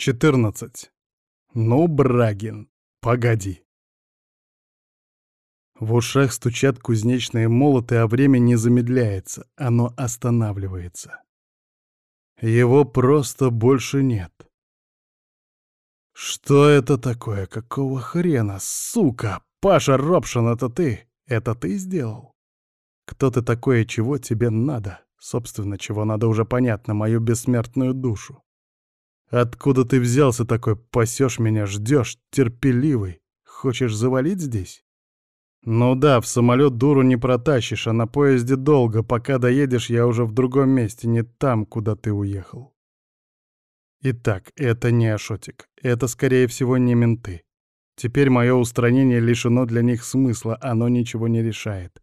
14. Ну, Брагин, погоди. В ушах стучат кузнечные молоты, а время не замедляется, оно останавливается. Его просто больше нет. Что это такое? Какого хрена? Сука! Паша Робшин, это ты? Это ты сделал? Кто ты такой и чего тебе надо? Собственно, чего надо уже понятно, мою бессмертную душу. Откуда ты взялся такой, пасешь меня, ждешь, терпеливый? Хочешь завалить здесь? Ну да, в самолет дуру не протащишь, а на поезде долго. Пока доедешь, я уже в другом месте, не там, куда ты уехал. Итак, это не Ашотик. Это, скорее всего, не менты. Теперь мое устранение лишено для них смысла, оно ничего не решает.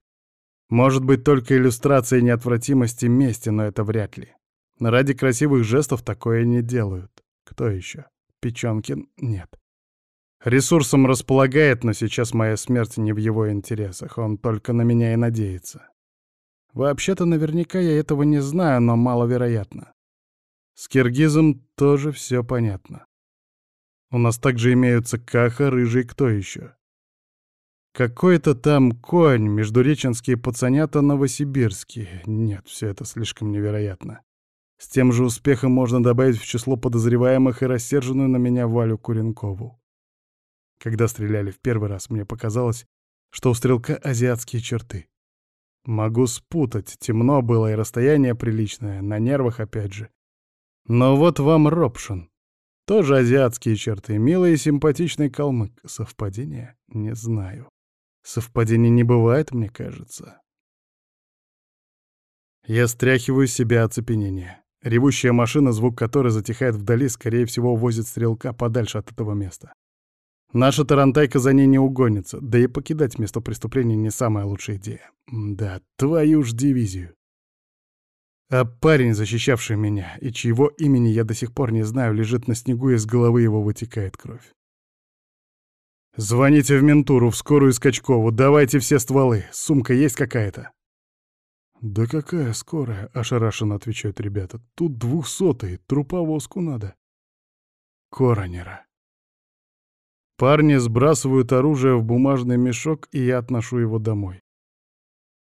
Может быть, только иллюстрация неотвратимости мести, но это вряд ли. Ради красивых жестов такое не делают. Кто еще? Печенкин? Нет. Ресурсом располагает, но сейчас моя смерть не в его интересах, он только на меня и надеется. Вообще-то наверняка я этого не знаю, но маловероятно. С киргизом тоже все понятно. У нас также имеются Каха, Рыжий, кто еще? Какой-то там конь, междуреченские пацанята новосибирские. Нет, все это слишком невероятно. С тем же успехом можно добавить в число подозреваемых и рассерженную на меня Валю Куренкову. Когда стреляли в первый раз, мне показалось, что у стрелка азиатские черты. Могу спутать, темно было и расстояние приличное, на нервах опять же. Но вот вам Робшин. Тоже азиатские черты, милый и симпатичный калмык. Совпадение? Не знаю. Совпадений не бывает, мне кажется. Я стряхиваю себя оцепенение. Ревущая машина, звук которой затихает вдали, скорее всего, увозит стрелка подальше от этого места. Наша тарантайка за ней не угонится, да и покидать место преступления не самая лучшая идея. Да, твою ж дивизию. А парень, защищавший меня, и чьего имени я до сих пор не знаю, лежит на снегу, и с головы его вытекает кровь. «Звоните в ментуру, в скорую Скачкову, давайте все стволы. Сумка есть какая-то?» «Да какая скорая?» — ошарашенно отвечают ребята. «Тут двухсотый, труповозку надо». Коронера. Парни сбрасывают оружие в бумажный мешок, и я отношу его домой.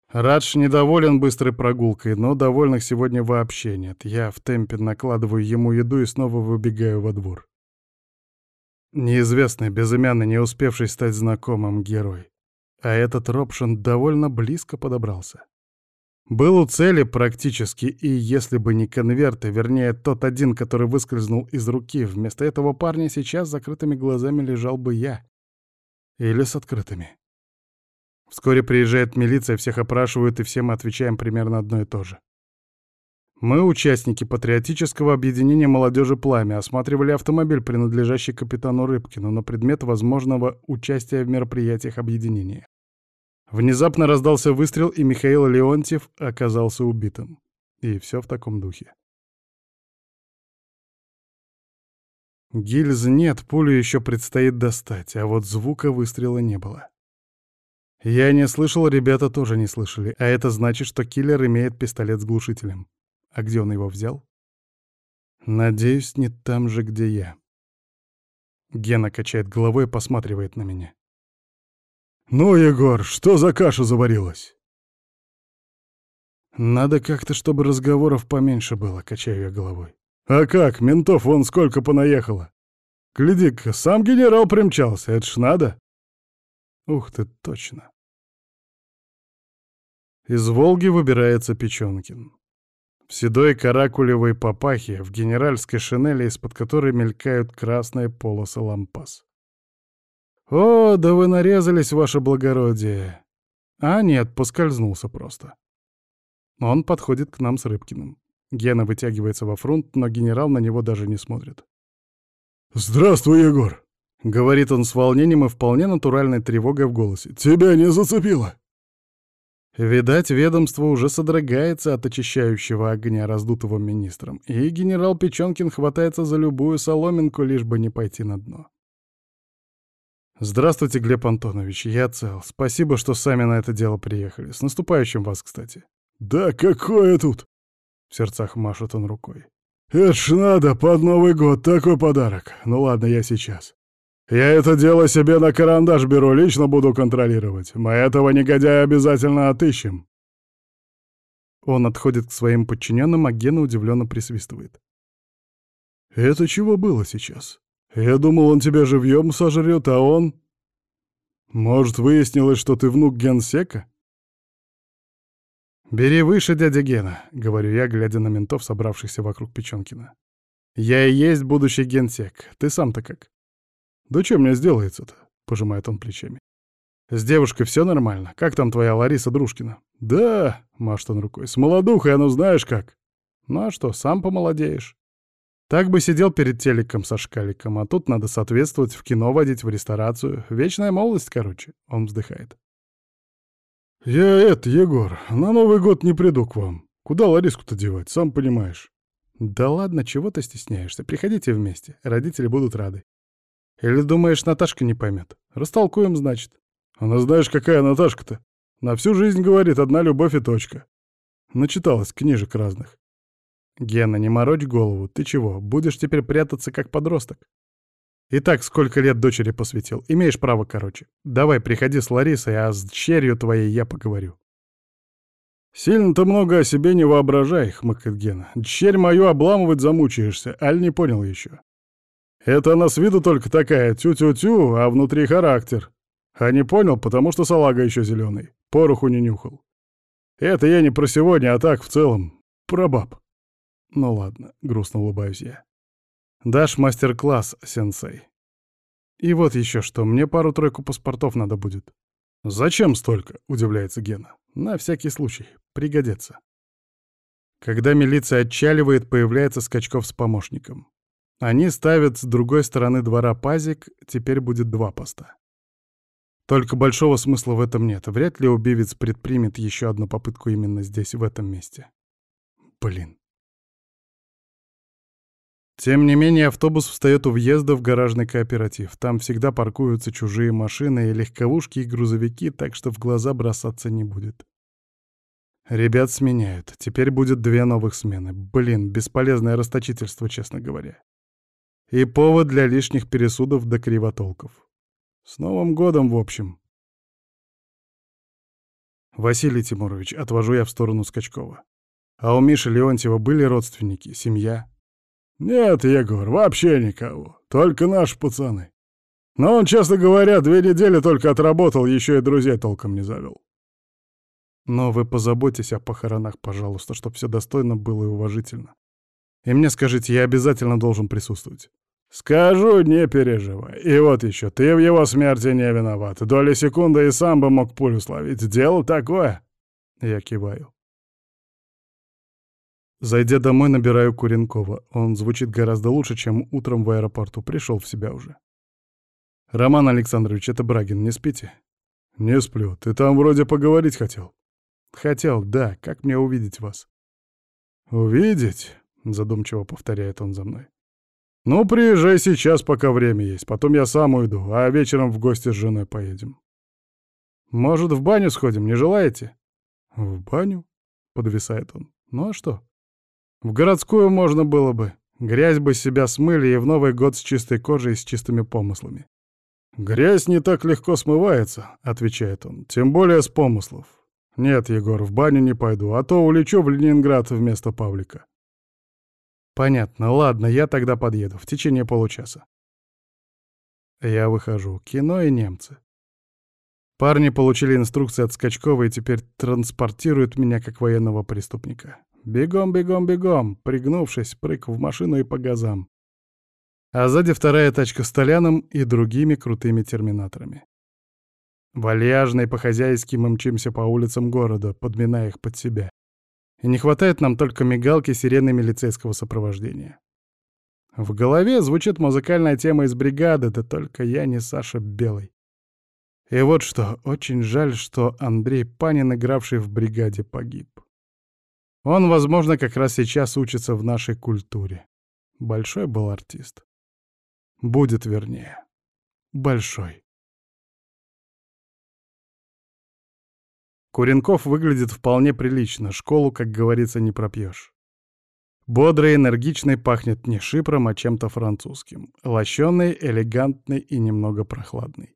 Радж недоволен быстрой прогулкой, но довольных сегодня вообще нет. Я в темпе накладываю ему еду и снова выбегаю во двор. Неизвестный, безымянный, не успевший стать знакомым герой. А этот Робшин довольно близко подобрался. Был у цели практически, и если бы не конверты, вернее, тот один, который выскользнул из руки, вместо этого парня сейчас с закрытыми глазами лежал бы я. Или с открытыми. Вскоре приезжает милиция, всех опрашивают, и все мы отвечаем примерно одно и то же. Мы, участники патриотического объединения молодежи «Пламя», осматривали автомобиль, принадлежащий капитану Рыбкину, на предмет возможного участия в мероприятиях объединения. Внезапно раздался выстрел, и Михаил Леонтьев оказался убитым. И все в таком духе. Гильз нет, пулю еще предстоит достать, а вот звука выстрела не было. Я не слышал, ребята тоже не слышали, а это значит, что киллер имеет пистолет с глушителем. А где он его взял? Надеюсь, не там же, где я. Гена качает головой и посматривает на меня. «Ну, Егор, что за каша заварилась?» «Надо как-то, чтобы разговоров поменьше было», — качаю я головой. «А как? Ментов вон сколько понаехало. Гляди-ка, сам генерал примчался, это ж надо». «Ух ты, точно». Из Волги выбирается Печенкин. В седой каракулевой папахе, в генеральской шинели, из-под которой мелькают красные полосы лампас. «О, да вы нарезались, ваше благородие!» А нет, поскользнулся просто. Он подходит к нам с Рыбкиным. Гена вытягивается во фронт, но генерал на него даже не смотрит. «Здравствуй, Егор!» — говорит он с волнением и вполне натуральной тревогой в голосе. «Тебя не зацепило!» Видать, ведомство уже содрогается от очищающего огня, раздутого министром, и генерал Печенкин хватается за любую соломинку, лишь бы не пойти на дно. «Здравствуйте, Глеб Антонович, я цел. Спасибо, что сами на это дело приехали. С наступающим вас, кстати». «Да какое тут?» — в сердцах машет он рукой. «Это ж надо, под Новый год такой подарок. Ну ладно, я сейчас. Я это дело себе на карандаш беру, лично буду контролировать. Мы этого негодяя обязательно отыщем». Он отходит к своим подчиненным, а Гена удивленно присвистывает. «Это чего было сейчас? Я думал, он тебя живьем сожрет, а он...» «Может, выяснилось, что ты внук генсека?» «Бери выше, дядя Гена», — говорю я, глядя на ментов, собравшихся вокруг Печенкина. «Я и есть будущий генсек. Ты сам-то как?» «Да что мне сделается-то?» — пожимает он плечами. «С девушкой все нормально? Как там твоя Лариса Дружкина?» «Да», — машет он рукой, — «с молодухой, оно знаешь как». «Ну а что, сам помолодеешь?» Так бы сидел перед телеком со шкаликом, а тут надо соответствовать, в кино водить, в ресторацию. Вечная молодость, короче. Он вздыхает. «Я это, Егор, на Новый год не приду к вам. Куда Лариску-то девать, сам понимаешь». «Да ладно, чего ты стесняешься? Приходите вместе, родители будут рады». «Или думаешь, Наташка не поймет? Растолкуем, значит». «Она знаешь, какая Наташка-то? На всю жизнь, говорит, одна любовь и точка». Начиталась книжек разных. «Гена, не морочь голову. Ты чего, будешь теперь прятаться как подросток?» Итак, сколько лет дочери посвятил. Имеешь право, короче. Давай, приходи с Ларисой, а с черью твоей я поговорю. «Сильно ты много о себе не воображай», — хмыкает Гена. «Черь мою обламывать замучаешься, аль не понял еще. Это она с виду только такая, тю-тю-тю, а внутри характер. А не понял, потому что салага еще зеленый, пороху не нюхал. Это я не про сегодня, а так в целом, про баб». «Ну ладно», — грустно улыбаюсь я. Дашь мастер-класс, сенсей. И вот еще что, мне пару-тройку паспортов надо будет. Зачем столько? Удивляется Гена. На всякий случай. Пригодится. Когда милиция отчаливает, появляется Скачков с помощником. Они ставят с другой стороны двора пазик, теперь будет два поста. Только большого смысла в этом нет. Вряд ли убивец предпримет еще одну попытку именно здесь, в этом месте. Блин. Тем не менее, автобус встает у въезда в гаражный кооператив. Там всегда паркуются чужие машины и легковушки, и грузовики, так что в глаза бросаться не будет. Ребят сменяют. Теперь будет две новых смены. Блин, бесполезное расточительство, честно говоря. И повод для лишних пересудов до кривотолков. С Новым годом, в общем. Василий Тимурович, отвожу я в сторону Скачкова. А у Миши Леонтьева были родственники, семья? «Нет, Егор, вообще никого. Только наши пацаны. Но он, честно говоря, две недели только отработал, еще и друзей толком не завел». «Но вы позаботьтесь о похоронах, пожалуйста, чтобы все достойно было и уважительно. И мне скажите, я обязательно должен присутствовать». «Скажу, не переживай. И вот еще, ты в его смерти не виноват. Доли секунды и сам бы мог пулю словить. Дело такое». Я киваю. Зайдя домой, набираю Куренкова. Он звучит гораздо лучше, чем утром в аэропорту. Пришел в себя уже. «Роман Александрович, это Брагин, не спите?» «Не сплю. Ты там вроде поговорить хотел». «Хотел, да. Как мне увидеть вас?» «Увидеть?» — задумчиво повторяет он за мной. «Ну, приезжай сейчас, пока время есть. Потом я сам уйду, а вечером в гости с женой поедем». «Может, в баню сходим, не желаете?» «В баню?» — подвисает он. «Ну а что?» В городскую можно было бы. Грязь бы себя смыли и в Новый год с чистой кожей и с чистыми помыслами. «Грязь не так легко смывается», — отвечает он, — «тем более с помыслов. Нет, Егор, в баню не пойду, а то улечу в Ленинград вместо Павлика». «Понятно, ладно, я тогда подъеду, в течение получаса». Я выхожу. Кино и немцы. Парни получили инструкции от Скачкова и теперь транспортируют меня как военного преступника. Бегом, бегом, бегом, пригнувшись, прыг в машину и по газам. А сзади вторая тачка с Толяном и другими крутыми терминаторами. Вальяжно и по-хозяйски мы мчимся по улицам города, подминая их под себя. И не хватает нам только мигалки сирены милицейского сопровождения. В голове звучит музыкальная тема из бригады, да только я не Саша Белый. И вот что, очень жаль, что Андрей Панин, игравший в бригаде, погиб. Он, возможно, как раз сейчас учится в нашей культуре. Большой был артист. Будет, вернее. Большой. Куренков выглядит вполне прилично, школу, как говорится, не пропьешь. Бодрый, энергичный, пахнет не шипром, а чем-то французским. Лощеный, элегантный и немного прохладный.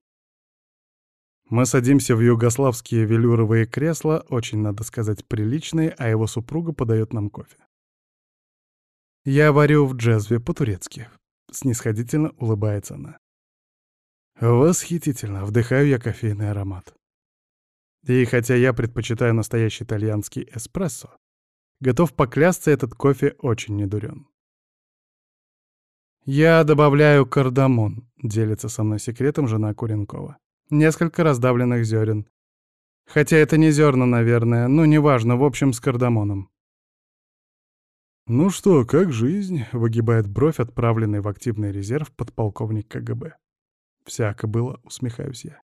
Мы садимся в югославские велюровые кресла, очень, надо сказать, приличные, а его супруга подает нам кофе. «Я варю в джезве по-турецки», — снисходительно улыбается она. Восхитительно, вдыхаю я кофейный аромат. И хотя я предпочитаю настоящий итальянский эспрессо, готов поклясться, этот кофе очень недурен. «Я добавляю кардамон», — делится со мной секретом жена Куренкова. «Несколько раздавленных зерен. Хотя это не зерна, наверное, но неважно, в общем, с кардамоном». «Ну что, как жизнь?» — выгибает бровь, отправленный в активный резерв подполковник КГБ. Всяко было, усмехаюсь я.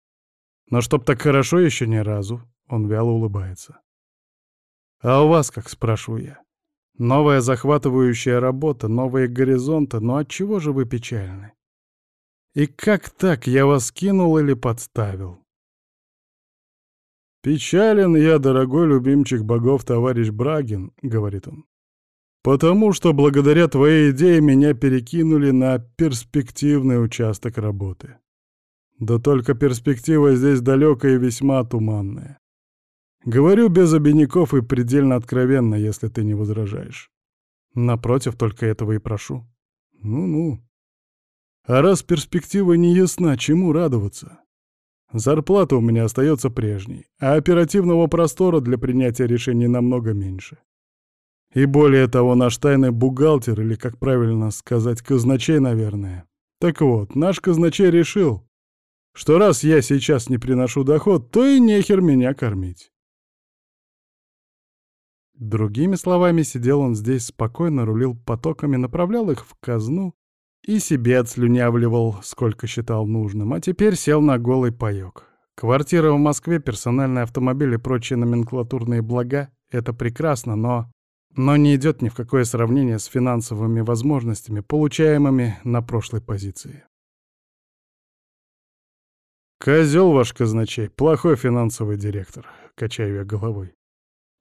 Но чтоб так хорошо еще ни разу, он вяло улыбается. А у вас как, спрашиваю я? Новая захватывающая работа, новые горизонты, но от чего же вы печальны? И как так, я вас кинул или подставил? «Печален я, дорогой любимчик богов, товарищ Брагин», — говорит он. «Потому что благодаря твоей идее меня перекинули на перспективный участок работы. Да только перспектива здесь далекая и весьма туманная. Говорю без обиняков и предельно откровенно, если ты не возражаешь. Напротив, только этого и прошу. Ну-ну. А раз перспектива не ясна, чему радоваться? Зарплата у меня остается прежней, а оперативного простора для принятия решений намного меньше. И более того, наш тайный бухгалтер, или, как правильно сказать, казначей, наверное. Так вот, наш казначей решил, что раз я сейчас не приношу доход, то и нехер меня кормить. Другими словами, сидел он здесь спокойно, рулил потоками, направлял их в казну и себе отслюнявливал, сколько считал нужным, а теперь сел на голый паёк. Квартира в Москве, персональный автомобиль и прочие номенклатурные блага — это прекрасно, но... Но не идет ни в какое сравнение с финансовыми возможностями, получаемыми на прошлой позиции. «Козел ваш казначей, плохой финансовый директор», — качаю я головой.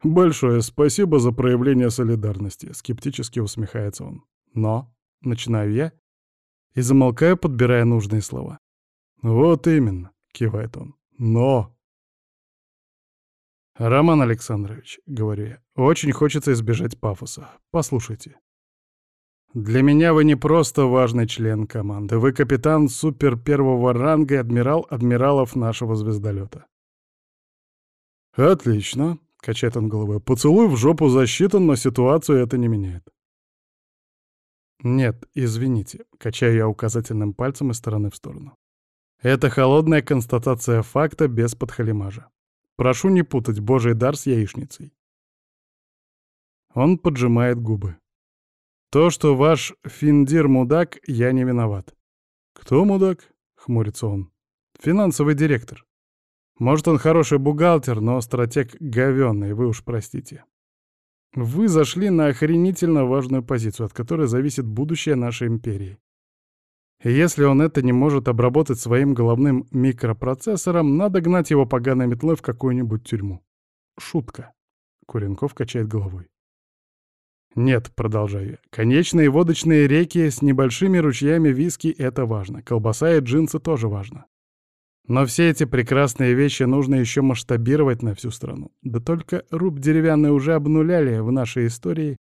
«Большое спасибо за проявление солидарности», — скептически усмехается он. «Но», — начинаю я, и замолкаю, подбирая нужные слова. «Вот именно», — кивает он. «Но...» «Роман Александрович», — говорю я, — «очень хочется избежать пафоса. Послушайте. Для меня вы не просто важный член команды. Вы капитан супер первого ранга и адмирал адмиралов нашего звездолета. Отлично, качает он головой. Поцелуй в жопу засчитан, но ситуацию это не меняет. Нет, извините, качаю я указательным пальцем из стороны в сторону. Это холодная констатация факта без подхалимажа. Прошу не путать божий дар с яичницей. Он поджимает губы. То, что ваш Финдир мудак, я не виноват. Кто мудак? Хмурится он. Финансовый директор. Может, он хороший бухгалтер, но стратег говёный, вы уж простите. Вы зашли на охренительно важную позицию, от которой зависит будущее нашей империи. Если он это не может обработать своим головным микропроцессором, надо гнать его поганой метлой в какую-нибудь тюрьму. Шутка. Куренков качает головой. Нет, продолжаю. Конечные водочные реки с небольшими ручьями виски — это важно. Колбаса и джинсы тоже важно. Но все эти прекрасные вещи нужно еще масштабировать на всю страну. Да только руб деревянный уже обнуляли в нашей истории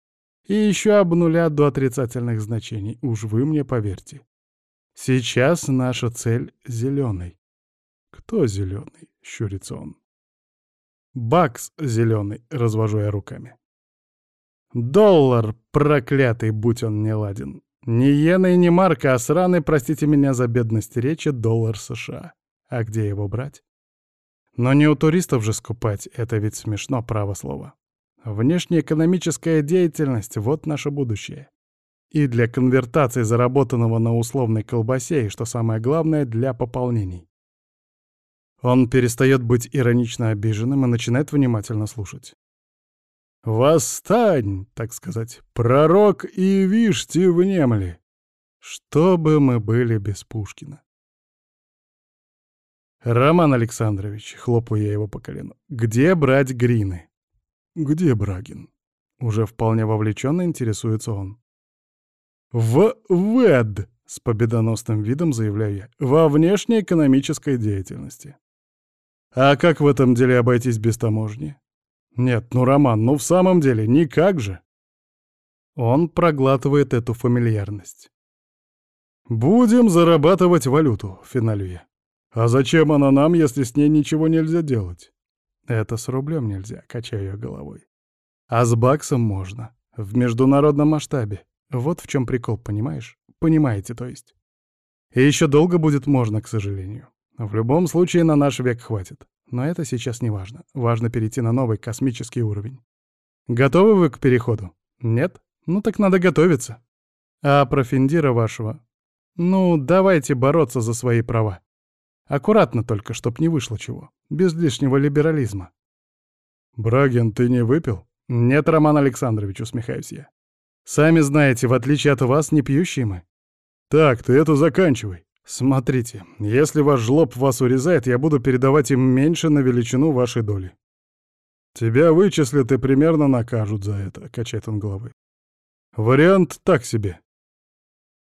и еще обнулят до отрицательных значений. Уж вы мне поверьте. Сейчас наша цель — зеленый. Кто зеленый? — щурится он. Бакс зеленый, развожу я руками. Доллар, проклятый, будь он не ладен. Не иена и не марка, а сраный, простите меня за бедность речи, доллар США. А где его брать? Но не у туристов же скупать, это ведь смешно, право слово. Внешнеэкономическая деятельность — вот наше будущее. И для конвертации заработанного на условной колбасе, и, что самое главное, для пополнений. Он перестает быть иронично обиженным и начинает внимательно слушать. Восстань, так сказать, пророк и вишьте внемли. Чтобы мы были без Пушкина. Роман Александрович, хлопаю я его по колену, где брать грины? Где Брагин? Уже вполне вовлеченно интересуется он. «В ВЭД!» — с победоносным видом заявляю я. «Во внешней экономической деятельности». «А как в этом деле обойтись без таможни?» «Нет, ну, Роман, ну в самом деле, никак же!» Он проглатывает эту фамильярность. «Будем зарабатывать валюту», — финалю я. «А зачем она нам, если с ней ничего нельзя делать?» «Это с рублем нельзя», — качаю я головой. «А с баксом можно. В международном масштабе. Вот в чем прикол, понимаешь? Понимаете, то есть. И еще долго будет можно, к сожалению. В любом случае на наш век хватит. Но это сейчас не важно. Важно перейти на новый космический уровень. Готовы вы к переходу? Нет? Ну так надо готовиться. А про Финдира вашего ну, давайте бороться за свои права. Аккуратно только, чтоб не вышло чего. Без лишнего либерализма. Брагин, ты не выпил? Нет, Роман Александрович, усмехаюсь я. Сами знаете, в отличие от вас, не пьющие мы. Так, ты это заканчивай. Смотрите, если ваш жлоб вас урезает, я буду передавать им меньше на величину вашей доли. Тебя вычислят и примерно накажут за это, качает он головой. Вариант так себе.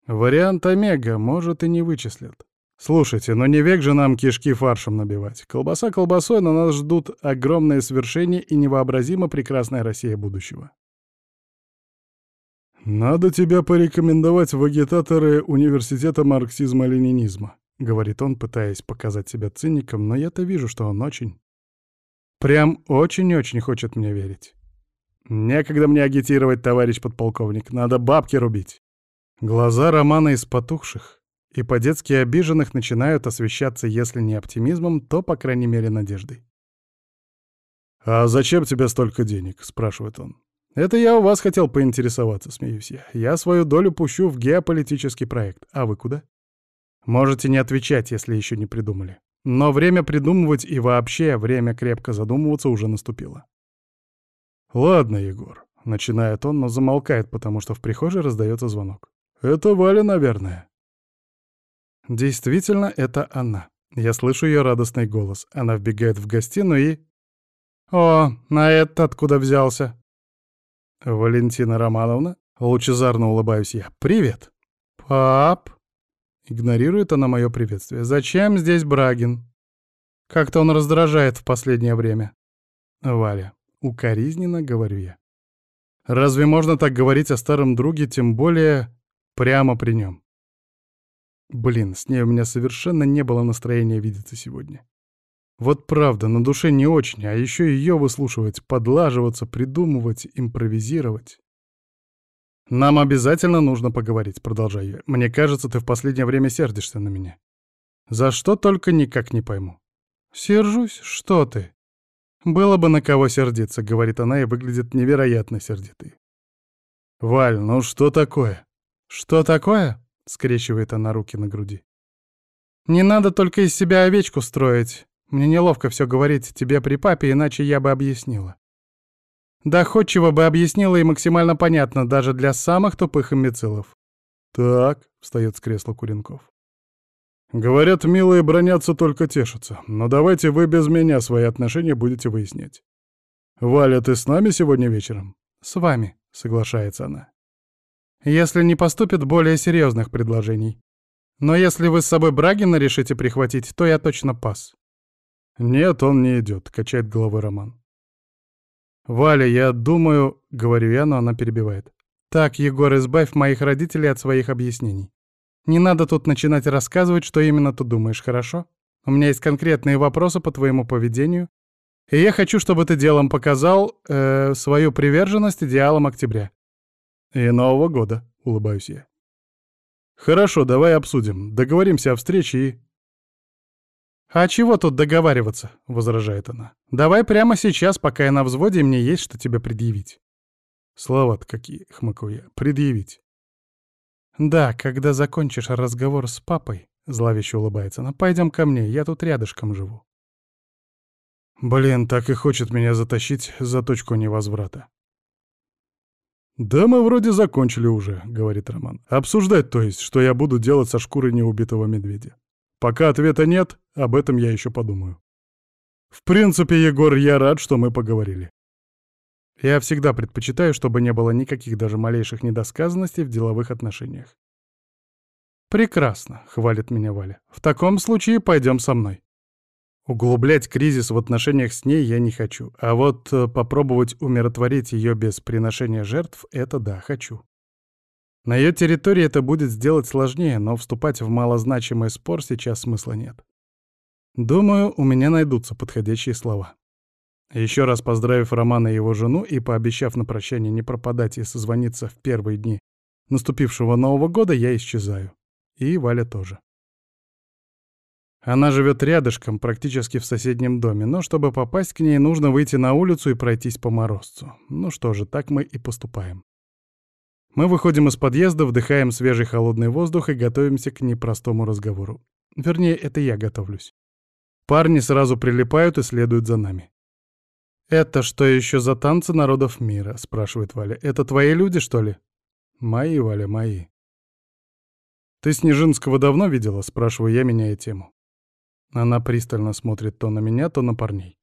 Вариант Омега, может, и не вычислят. Слушайте, но не век же нам кишки фаршем набивать. Колбаса колбасой, но нас ждут огромные свершения и невообразимо прекрасная Россия будущего. «Надо тебя порекомендовать в агитаторы университета марксизма-ленинизма», — говорит он, пытаясь показать себя циником, но я-то вижу, что он очень... Прям очень-очень хочет мне верить. Некогда мне агитировать, товарищ подполковник, надо бабки рубить. Глаза Романа из потухших и по-детски обиженных начинают освещаться, если не оптимизмом, то, по крайней мере, надеждой. «А зачем тебе столько денег?» — спрашивает он. «Это я у вас хотел поинтересоваться», — смеюсь я. «Я свою долю пущу в геополитический проект. А вы куда?» Можете не отвечать, если еще не придумали. Но время придумывать и вообще время крепко задумываться уже наступило. «Ладно, Егор», — начинает он, но замолкает, потому что в прихожей раздается звонок. «Это Валя, наверное». Действительно, это она. Я слышу ее радостный голос. Она вбегает в гостиную и... «О, на это откуда взялся?» «Валентина Романовна?» Лучезарно улыбаюсь я. «Привет!» «Пап?» Игнорирует она мое приветствие. «Зачем здесь Брагин?» Как-то он раздражает в последнее время. «Валя, укоризненно говорю я. Разве можно так говорить о старом друге, тем более Прямо при нем. Блин, с ней у меня совершенно не было настроения видеться сегодня. Вот правда, на душе не очень, а еще ее выслушивать, подлаживаться, придумывать, импровизировать. «Нам обязательно нужно поговорить», — продолжаю я. «Мне кажется, ты в последнее время сердишься на меня. За что только никак не пойму». «Сержусь? Что ты?» «Было бы на кого сердиться», — говорит она и выглядит невероятно сердитой. «Валь, ну что такое?» «Что такое?» — скрещивает она руки на груди. «Не надо только из себя овечку строить. Мне неловко все говорить тебе при папе, иначе я бы объяснила. Доходчиво бы объяснила и максимально понятно даже для самых тупых имбецилов». «Так», — встает с кресла Куренков. «Говорят, милые бронятся, только тешатся. Но давайте вы без меня свои отношения будете выяснять. Валя, ты с нами сегодня вечером?» «С вами», — соглашается она если не поступит более серьезных предложений. Но если вы с собой Брагина решите прихватить, то я точно пас. Нет, он не идет, качает головой Роман. Валя, я думаю, говорю я, но она перебивает. Так, Егор, избавь моих родителей от своих объяснений. Не надо тут начинать рассказывать, что именно ты думаешь, хорошо? У меня есть конкретные вопросы по твоему поведению, и я хочу, чтобы ты делом показал э, свою приверженность идеалам октября. «И Нового года», — улыбаюсь я. «Хорошо, давай обсудим. Договоримся о встрече и...» «А чего тут договариваться?» — возражает она. «Давай прямо сейчас, пока я на взводе, мне есть что тебе предъявить». «Слова-то какие», — хмыкаю я. «Предъявить». «Да, когда закончишь разговор с папой», — зловеще улыбается она, — «пойдем ко мне, я тут рядышком живу». Блин, так и хочет меня затащить за точку невозврата. «Да мы вроде закончили уже», — говорит Роман. «Обсуждать, то есть, что я буду делать со шкурой неубитого медведя. Пока ответа нет, об этом я еще подумаю». «В принципе, Егор, я рад, что мы поговорили». Я всегда предпочитаю, чтобы не было никаких даже малейших недосказанностей в деловых отношениях. «Прекрасно», — хвалит меня Валя. «В таком случае пойдем со мной». Углублять кризис в отношениях с ней я не хочу, а вот э, попробовать умиротворить ее без приношения жертв — это да, хочу. На ее территории это будет сделать сложнее, но вступать в малозначимый спор сейчас смысла нет. Думаю, у меня найдутся подходящие слова. Еще раз поздравив Романа и его жену и пообещав на прощание не пропадать и созвониться в первые дни наступившего Нового года, я исчезаю. И Валя тоже. Она живет рядышком, практически в соседнем доме, но чтобы попасть к ней, нужно выйти на улицу и пройтись по морозцу. Ну что же, так мы и поступаем. Мы выходим из подъезда, вдыхаем свежий холодный воздух и готовимся к непростому разговору. Вернее, это я готовлюсь. Парни сразу прилипают и следуют за нами. «Это что еще за танцы народов мира?» — спрашивает Валя. «Это твои люди, что ли?» «Мои, Валя, мои». «Ты Снежинского давно видела?» — спрашиваю я, меняя тему. Она пристально смотрит то на меня, то на парней.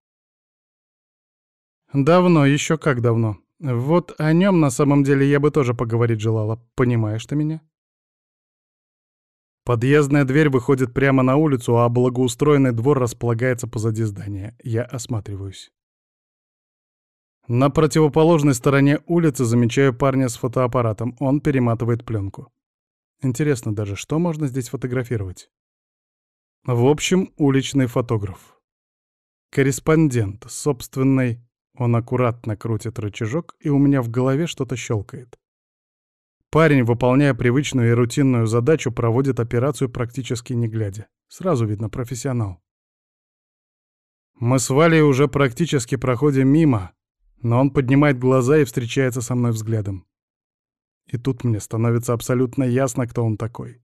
«Давно, еще как давно. Вот о нем на самом деле я бы тоже поговорить желала. Понимаешь ты меня?» Подъездная дверь выходит прямо на улицу, а благоустроенный двор располагается позади здания. Я осматриваюсь. На противоположной стороне улицы замечаю парня с фотоаппаратом. Он перематывает пленку. Интересно даже, что можно здесь фотографировать? В общем, уличный фотограф. Корреспондент собственной. Он аккуратно крутит рычажок, и у меня в голове что-то щелкает. Парень, выполняя привычную и рутинную задачу, проводит операцию практически не глядя. Сразу видно профессионал. Мы с Валей уже практически проходим мимо, но он поднимает глаза и встречается со мной взглядом. И тут мне становится абсолютно ясно, кто он такой.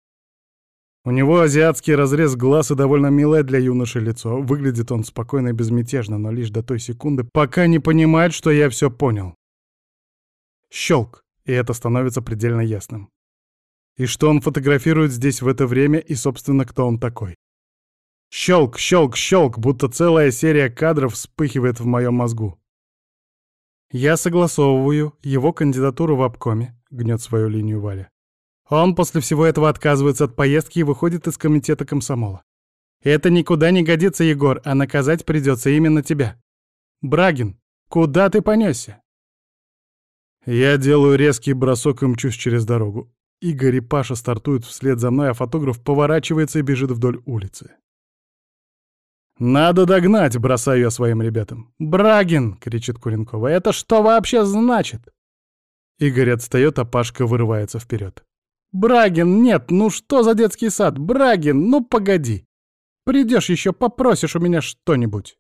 У него азиатский разрез глаз и довольно милое для юноши лицо. Выглядит он спокойно и безмятежно, но лишь до той секунды, пока не понимает, что я все понял. Щелк, и это становится предельно ясным. И что он фотографирует здесь в это время, и, собственно, кто он такой. Щелк, щелк, щелк, будто целая серия кадров вспыхивает в моем мозгу. Я согласовываю его кандидатуру в обкоме, гнет свою линию Валя. Он после всего этого отказывается от поездки и выходит из комитета комсомола. Это никуда не годится, Егор, а наказать придется именно тебя. Брагин, куда ты понесся? Я делаю резкий бросок и мчусь через дорогу. Игорь и Паша стартуют вслед за мной, а фотограф поворачивается и бежит вдоль улицы. «Надо догнать!» — бросаю я своим ребятам. «Брагин!» — кричит Куренкова. «Это что вообще значит?» Игорь отстает, а Пашка вырывается вперед. «Брагин, нет, ну что за детский сад? Брагин, ну погоди! Придешь еще, попросишь у меня что-нибудь!»